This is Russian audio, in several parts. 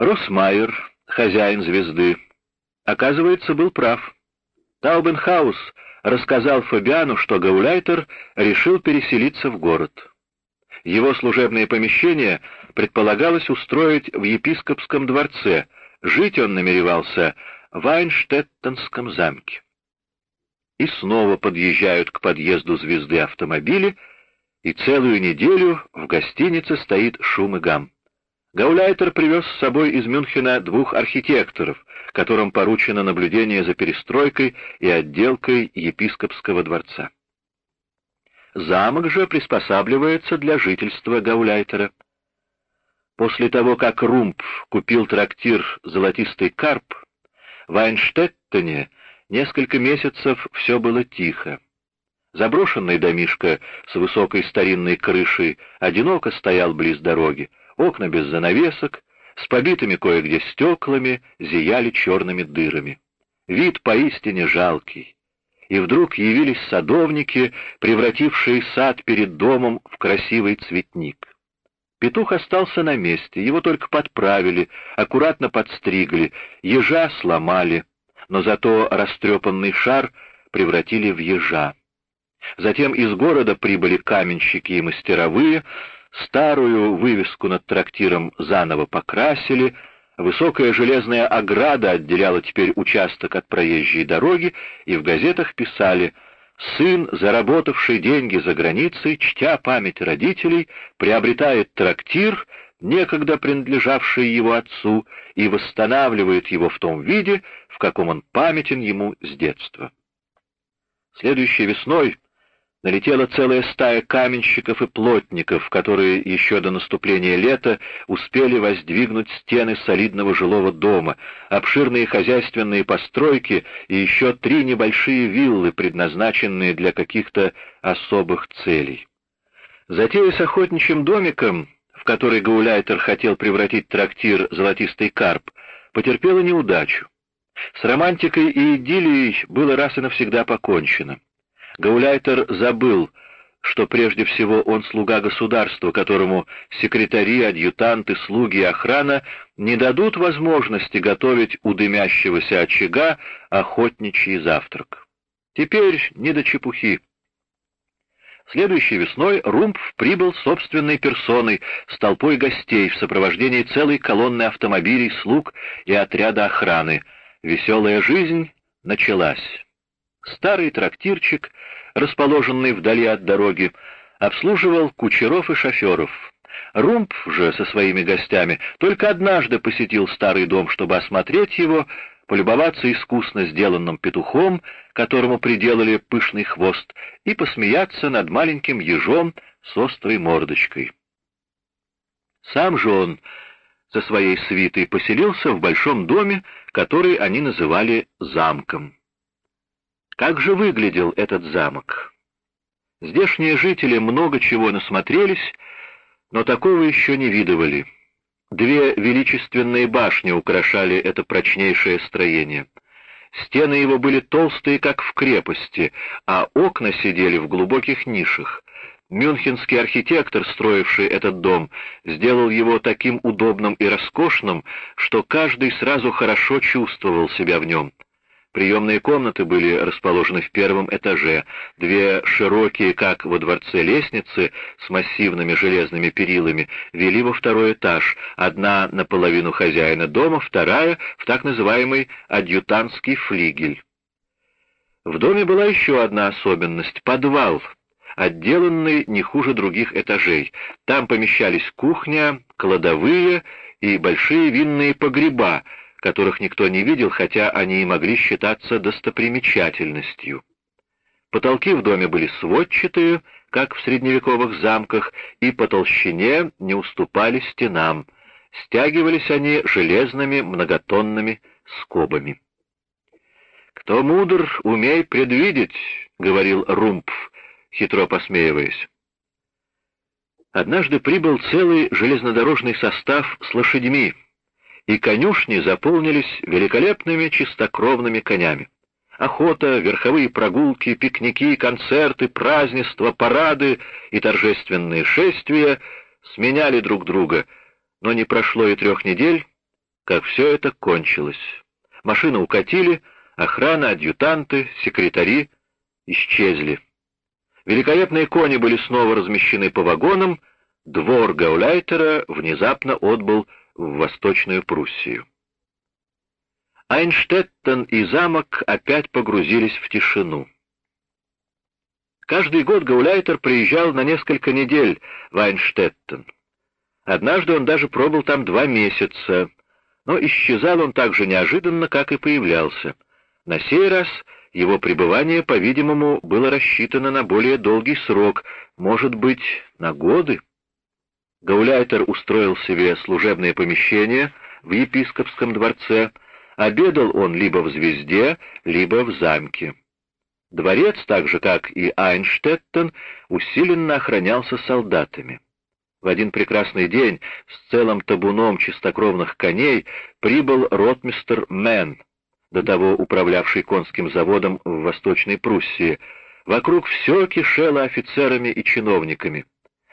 Росмайер, хозяин звезды, оказывается, был прав. Таубенхаус рассказал Фабиану, что Гауляйтер решил переселиться в город. Его служебное помещение предполагалось устроить в епископском дворце, жить он намеревался в Айнштеттенском замке. И снова подъезжают к подъезду звезды автомобили, и целую неделю в гостинице стоит шум и гам. Гауляйтер привез с собой из Мюнхена двух архитекторов, которым поручено наблюдение за перестройкой и отделкой епископского дворца. Замок же приспосабливается для жительства Гауляйтера. После того, как Румп купил трактир «Золотистый карп», в Айнштеттене несколько месяцев все было тихо. Заброшенный домишко с высокой старинной крышей одиноко стоял близ дороги, окна без занавесок, с побитыми кое-где стеклами, зияли черными дырами. Вид поистине жалкий. И вдруг явились садовники, превратившие сад перед домом в красивый цветник. Петух остался на месте, его только подправили, аккуратно подстригли, ежа сломали, но зато растрепанный шар превратили в ежа. Затем из города прибыли каменщики и мастеровые, Старую вывеску над трактиром заново покрасили, высокая железная ограда отделяла теперь участок от проезжей дороги, и в газетах писали «Сын, заработавший деньги за границей, чтя память родителей, приобретает трактир, некогда принадлежавший его отцу, и восстанавливает его в том виде, в каком он памятен ему с детства». Следующей весной налетела целая стая каменщиков и плотников, которые еще до наступления лета успели воздвигнуть стены солидного жилого дома, обширные хозяйственные постройки и еще три небольшие виллы, предназначенные для каких-то особых целей. Затея с охотничьим домиком, в который Гауляйтер хотел превратить трактир «Золотистый карп», потерпела неудачу. С романтикой и идиллией было раз и навсегда покончено. Гауляйтер забыл, что прежде всего он слуга государства, которому секретари, адъютанты, слуги и охрана не дадут возможности готовить у дымящегося очага охотничий завтрак. Теперь не до чепухи. Следующей весной Румпф прибыл собственной персоной с толпой гостей в сопровождении целой колонны автомобилей, слуг и отряда охраны. Веселая жизнь началась. Старый трактирчик, расположенный вдали от дороги, обслуживал кучеров и шоферов. Румб же со своими гостями только однажды посетил старый дом, чтобы осмотреть его, полюбоваться искусно сделанным петухом, которому приделали пышный хвост, и посмеяться над маленьким ежом с острой мордочкой. Сам же он со своей свитой поселился в большом доме, который они называли замком. Как же выглядел этот замок? Здешние жители много чего насмотрелись, но такого еще не видывали. Две величественные башни украшали это прочнейшее строение. Стены его были толстые, как в крепости, а окна сидели в глубоких нишах. Мюнхенский архитектор, строивший этот дом, сделал его таким удобным и роскошным, что каждый сразу хорошо чувствовал себя в нем. Приемные комнаты были расположены в первом этаже, две широкие, как во дворце, лестницы с массивными железными перилами вели во второй этаж, одна наполовину хозяина дома, вторая в так называемый адъютантский флигель. В доме была еще одна особенность — подвал, отделанный не хуже других этажей. Там помещались кухня, кладовые и большие винные погреба, которых никто не видел, хотя они и могли считаться достопримечательностью. Потолки в доме были сводчатые, как в средневековых замках, и по толщине не уступали стенам. Стягивались они железными многотонными скобами. «Кто мудр, умей предвидеть», — говорил Румпф, хитро посмеиваясь. Однажды прибыл целый железнодорожный состав с лошадьми, и конюшни заполнились великолепными чистокровными конями. Охота, верховые прогулки, пикники, концерты, празднества, парады и торжественные шествия сменяли друг друга, но не прошло и трех недель, как все это кончилось. Машину укатили, охрана, адъютанты, секретари исчезли. Великолепные кони были снова размещены по вагонам, двор Гауляйтера внезапно отбыл в Восточную Пруссию. Айнштеттен и замок опять погрузились в тишину. Каждый год Гауляйтер приезжал на несколько недель в Айнштеттен. Однажды он даже пробыл там два месяца, но исчезал он так же неожиданно, как и появлялся. На сей раз его пребывание, по-видимому, было рассчитано на более долгий срок, может быть, на годы. Гауляйтер устроил себе служебное помещение в епископском дворце, обедал он либо в «Звезде», либо в замке. Дворец, так же как и Айнштеттен, усиленно охранялся солдатами. В один прекрасный день с целым табуном чистокровных коней прибыл ротмистер Мэн, до того управлявший конским заводом в Восточной Пруссии. Вокруг все кишело офицерами и чиновниками.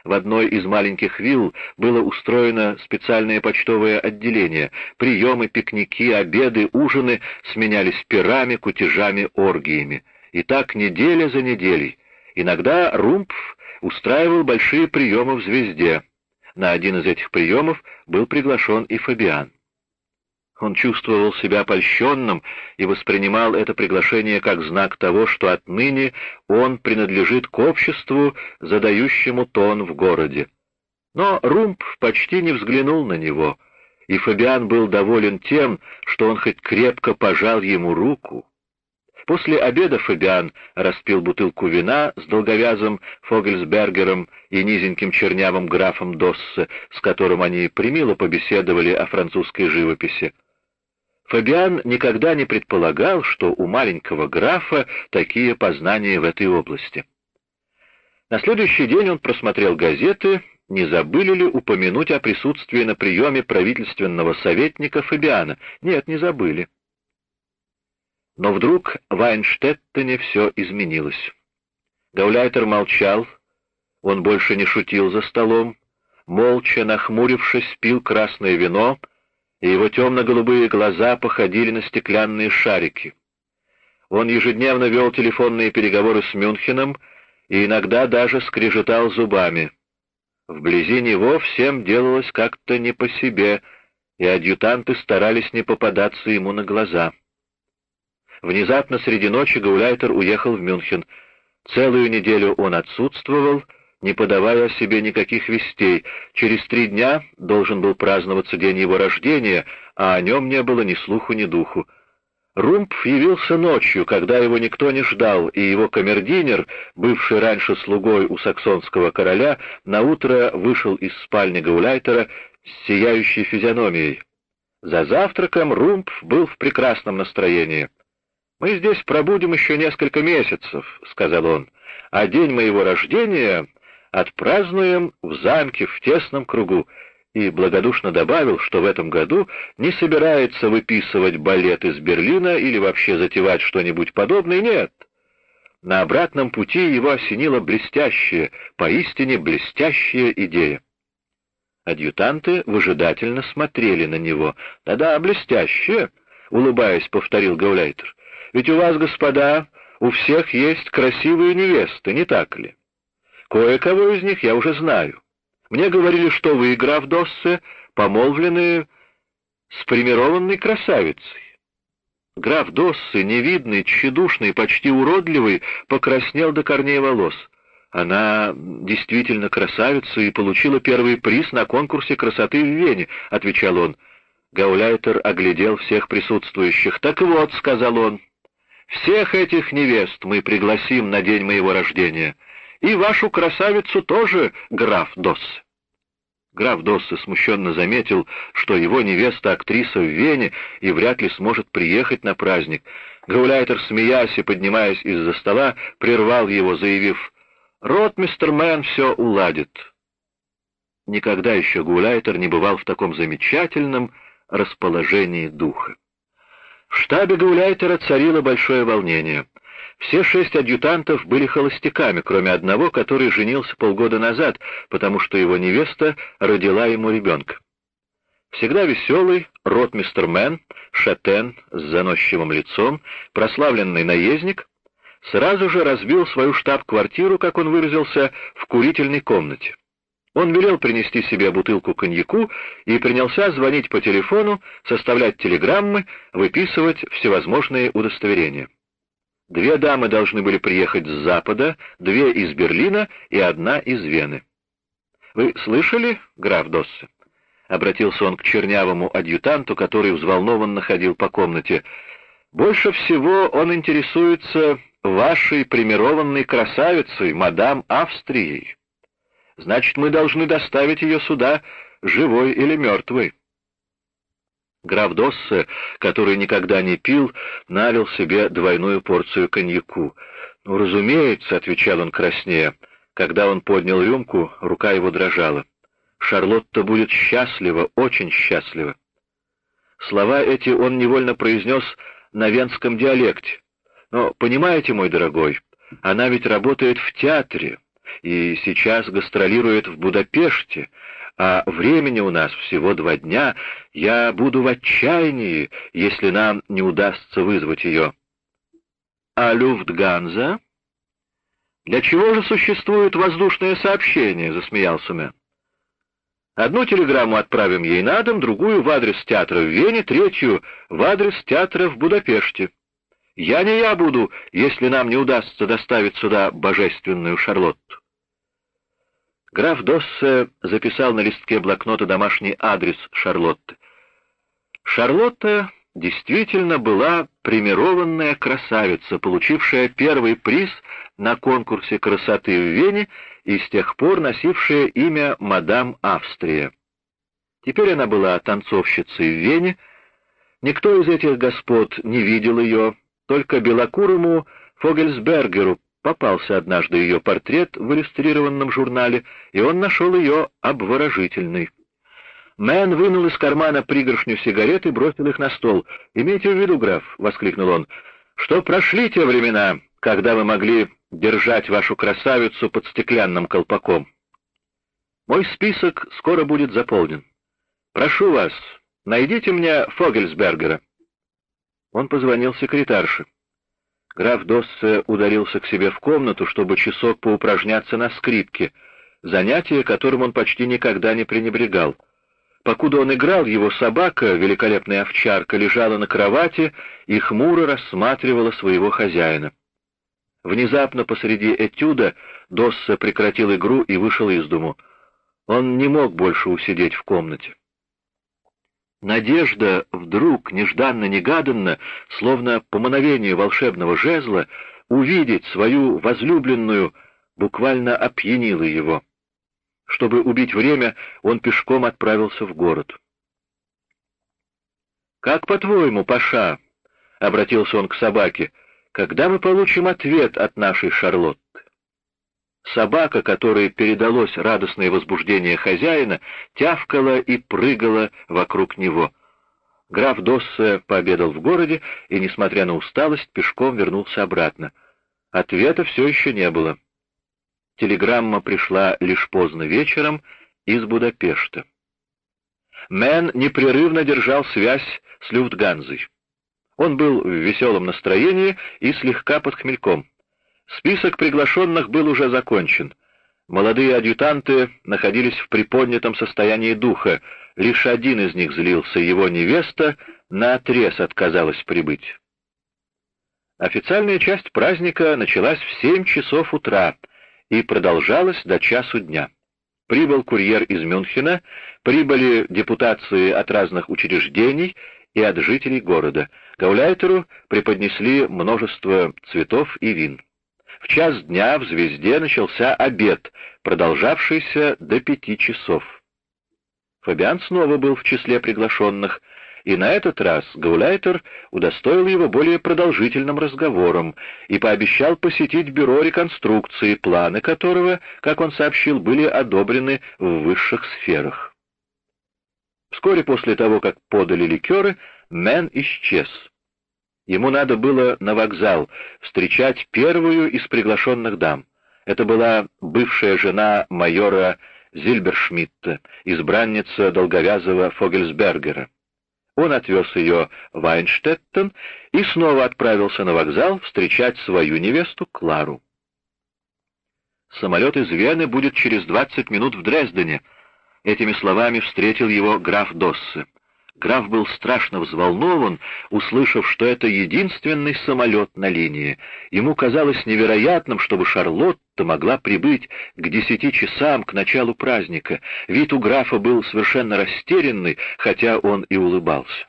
В одной из маленьких вилл было устроено специальное почтовое отделение. Приемы, пикники, обеды, ужины сменялись пирами, кутежами, оргиями. И так неделя за неделей. Иногда Румпф устраивал большие приемы в «Звезде». На один из этих приемов был приглашен и Фабиан. Он чувствовал себя польщенным и воспринимал это приглашение как знак того, что отныне он принадлежит к обществу, задающему тон в городе. Но Румп почти не взглянул на него, и Фабиан был доволен тем, что он хоть крепко пожал ему руку. После обеда Фабиан распил бутылку вина с долговязым Фогельсбергером и низеньким чернявым графом Доссе, с которым они примило побеседовали о французской живописи. Фабиан никогда не предполагал, что у маленького графа такие познания в этой области. На следующий день он просмотрел газеты, не забыли ли упомянуть о присутствии на приеме правительственного советника Фабиана. Нет, не забыли. Но вдруг в Айнштеттене все изменилось. Гауляйтер молчал, он больше не шутил за столом, молча, нахмурившись, пил красное вино — и его темно-голубые глаза походили на стеклянные шарики. Он ежедневно вел телефонные переговоры с Мюнхеном и иногда даже скрежетал зубами. Вблизи него всем делалось как-то не по себе, и адъютанты старались не попадаться ему на глаза. Внезапно среди ночи Гауляйтер уехал в Мюнхен. Целую неделю он отсутствовал, не подавая о себе никаких вестей. Через три дня должен был праздноваться день его рождения, а о нем не было ни слуху, ни духу. Румп явился ночью, когда его никто не ждал, и его камердинер, бывший раньше слугой у саксонского короля, наутро вышел из спальни Гауляйтера с сияющей физиономией. За завтраком Румп был в прекрасном настроении. «Мы здесь пробудем еще несколько месяцев», — сказал он, — «а день моего рождения отпразднуем в замке в тесном кругу, и благодушно добавил, что в этом году не собирается выписывать балет из Берлина или вообще затевать что-нибудь подобное, нет. На обратном пути его осенила блестящая, поистине блестящая идея. Адъютанты выжидательно смотрели на него. «Да-да, блестящая», — улыбаясь, повторил Гауляйтер. «Ведь у вас, господа, у всех есть красивые невесты, не так ли?» Кое-кого из них я уже знаю. Мне говорили, что вы, граф Доссе, помолвлены с примированной красавицей. Граф Доссы, невидный, тщедушный, почти уродливый, покраснел до корней волос. Она действительно красавица и получила первый приз на конкурсе красоты в Вене, — отвечал он. Гауляйтер оглядел всех присутствующих. «Так вот», — сказал он, — «всех этих невест мы пригласим на день моего рождения». И вашу красавицу тоже, граф Досс. Граф Доссе смущенно заметил, что его невеста актриса в Вене и вряд ли сможет приехать на праздник. Гауляйтер, смеясь и поднимаясь из-за стола, прервал его, заявив, «Рот, мистер Мэн, все уладит». Никогда еще Гауляйтер не бывал в таком замечательном расположении духа. В штабе Гауляйтера царило большое волнение — все шесть адъютантов были холостяками, кроме одного, который женился полгода назад, потому что его невеста родила ему ребенка. Всегда веселый, ротмистер Мэн, шатен с заносчивым лицом, прославленный наездник, сразу же разбил свою штаб-квартиру, как он выразился, в курительной комнате. Он велел принести себе бутылку коньяку и принялся звонить по телефону, составлять телеграммы, выписывать всевозможные удостоверения. Две дамы должны были приехать с Запада, две из Берлина и одна из Вены. «Вы слышали, граф Доссе?» — обратился он к чернявому адъютанту, который взволнованно ходил по комнате. «Больше всего он интересуется вашей примированной красавицей, мадам Австрией. Значит, мы должны доставить ее сюда, живой или мертвой». Граф Доссе, который никогда не пил, налил себе двойную порцию коньяку. «Ну, разумеется», — отвечал он краснея. Когда он поднял рюмку, рука его дрожала. «Шарлотта будет счастлива, очень счастлива». Слова эти он невольно произнес на венском диалекте. «Но, понимаете, мой дорогой, она ведь работает в театре и сейчас гастролирует в Будапеште, а времени у нас всего два дня, я буду в отчаянии, если нам не удастся вызвать ее. А Люфтганза? Для чего же существует воздушное сообщение, засмеялся Мэн. Одну телеграмму отправим ей на дом, другую в адрес театра в Вене, третью в адрес театра в Будапеште. Я не я буду, если нам не удастся доставить сюда божественную Шарлотту. Граф Доссе записал на листке блокнота домашний адрес Шарлотты. Шарлотта действительно была примированная красавица, получившая первый приз на конкурсе красоты в Вене и с тех пор носившая имя мадам Австрия. Теперь она была танцовщицей в Вене. Никто из этих господ не видел ее, только белокурому Фогельсбергеру Попался однажды ее портрет в иллюстрированном журнале, и он нашел ее обворожительной. Мэн вынул из кармана пригоршню сигарет и бросил их на стол. «Имейте в виду, граф», — воскликнул он, — «что прошли те времена, когда вы могли держать вашу красавицу под стеклянным колпаком. Мой список скоро будет заполнен. Прошу вас, найдите мне Фогельсбергера». Он позвонил секретарше. Граф Доссе ударился к себе в комнату, чтобы часок поупражняться на скрипке, занятие, которым он почти никогда не пренебрегал. Покуда он играл, его собака, великолепная овчарка, лежала на кровати и хмуро рассматривала своего хозяина. Внезапно посреди этюда Доссе прекратил игру и вышел из дому. Он не мог больше усидеть в комнате. Надежда вдруг, нежданно-негаданно, словно по мановению волшебного жезла, увидеть свою возлюбленную, буквально опьянила его. Чтобы убить время, он пешком отправился в город. «Как по-твоему, Паша?» — обратился он к собаке. «Когда мы получим ответ от нашей Шарлотты?» Собака, которой передалось радостное возбуждение хозяина, тявкала и прыгала вокруг него. Граф Доссе пообедал в городе и, несмотря на усталость, пешком вернулся обратно. Ответа все еще не было. Телеграмма пришла лишь поздно вечером из Будапешта. Мэн непрерывно держал связь с Люфтганзой. Он был в веселом настроении и слегка под хмельком. Список приглашенных был уже закончен. Молодые адъютанты находились в приподнятом состоянии духа. Лишь один из них злился, его невеста наотрез отказалась прибыть. Официальная часть праздника началась в семь часов утра и продолжалась до часу дня. Прибыл курьер из Мюнхена, прибыли депутации от разных учреждений и от жителей города. Гауляйтеру преподнесли множество цветов и вин. В час дня в «Звезде» начался обед, продолжавшийся до пяти часов. Фабиан снова был в числе приглашенных, и на этот раз Гауляйтер удостоил его более продолжительным разговором и пообещал посетить бюро реконструкции, планы которого, как он сообщил, были одобрены в высших сферах. Вскоре после того, как подали ликеры, Мэн исчез. Ему надо было на вокзал встречать первую из приглашенных дам. Это была бывшая жена майора Зильбершмитта, избранница долговязого Фогельсбергера. Он отвез ее в Айнштеттен и снова отправился на вокзал встречать свою невесту Клару. Самолет из Вены будет через 20 минут в Дрездене. Этими словами встретил его граф Доссе. Граф был страшно взволнован, услышав, что это единственный самолет на линии. Ему казалось невероятным, чтобы Шарлотта могла прибыть к десяти часам, к началу праздника. Вид у графа был совершенно растерянный, хотя он и улыбался.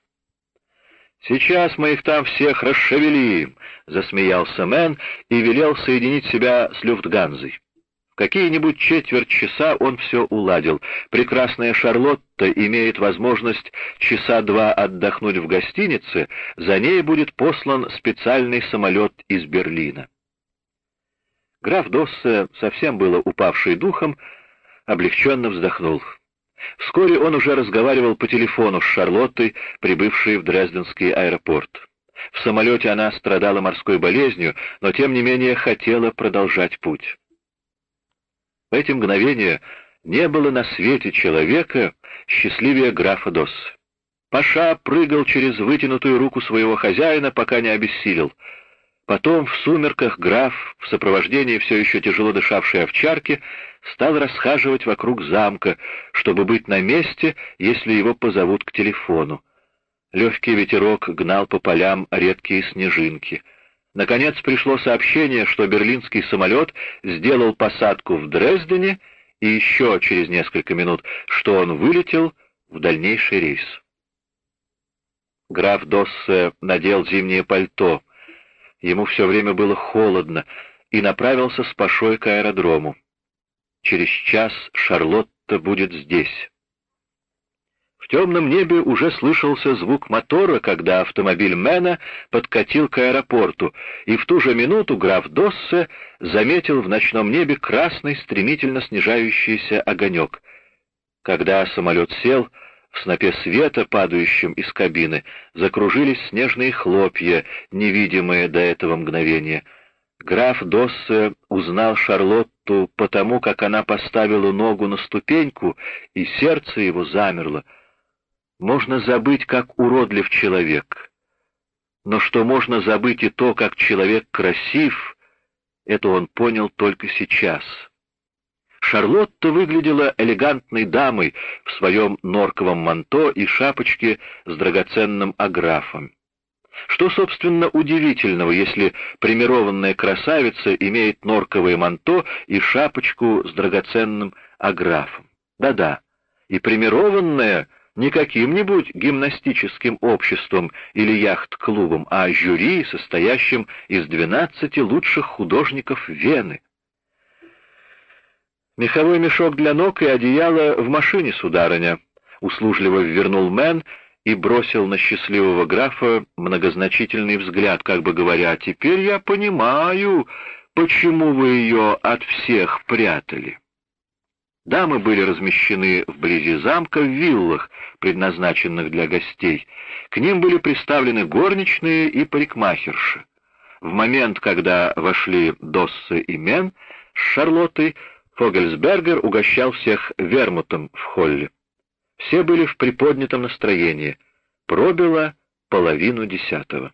«Сейчас мы их там всех расшевелим», — засмеялся Мэн и велел соединить себя с Люфтганзой какие-нибудь четверть часа он все уладил. Прекрасная Шарлотта имеет возможность часа два отдохнуть в гостинице, за ней будет послан специальный самолет из Берлина. Граф Доссе, совсем было упавший духом, облегченно вздохнул. Вскоре он уже разговаривал по телефону с Шарлоттой, прибывшей в Дрезденский аэропорт. В самолете она страдала морской болезнью, но тем не менее хотела продолжать путь. В эти мгновения не было на свете человека счастливее графа Досс. Паша прыгал через вытянутую руку своего хозяина, пока не обессилел. Потом в сумерках граф, в сопровождении все еще тяжело дышавшей овчарки, стал расхаживать вокруг замка, чтобы быть на месте, если его позовут к телефону. Легкий ветерок гнал по полям редкие снежинки — Наконец пришло сообщение, что берлинский самолет сделал посадку в Дрездене и еще через несколько минут, что он вылетел в дальнейший рейс. Граф Доссе надел зимнее пальто. Ему все время было холодно, и направился с Пашой к аэродрому. Через час Шарлотта будет здесь. В темном небе уже слышался звук мотора, когда автомобиль Мэна подкатил к аэропорту, и в ту же минуту граф Доссе заметил в ночном небе красный, стремительно снижающийся огонек. Когда самолет сел, в снопе света, падающем из кабины, закружились снежные хлопья, невидимые до этого мгновения. Граф Доссе узнал Шарлотту потому, как она поставила ногу на ступеньку, и сердце его замерло — можно забыть, как уродлив человек. Но что можно забыть и то, как человек красив, это он понял только сейчас. Шарлотта выглядела элегантной дамой в своем норковом манто и шапочке с драгоценным аграфом. Что, собственно, удивительного, если примированная красавица имеет норковое манто и шапочку с драгоценным аграфом? Да-да, и примированная не каким-нибудь гимнастическим обществом или яхт-клубом, а жюри, состоящим из двенадцати лучших художников Вены. «Меховой мешок для ног и одеяло в машине, сударыня», — услужливо вернул Мэн и бросил на счастливого графа многозначительный взгляд, как бы говоря, «Теперь я понимаю, почему вы ее от всех прятали». Дамы были размещены вблизи замка в виллах, предназначенных для гостей. К ним были приставлены горничные и парикмахерши. В момент, когда вошли Доссе и Мен с Шарлоттой, Фогельсбергер угощал всех вермутом в холле. Все были в приподнятом настроении. Пробило половину десятого.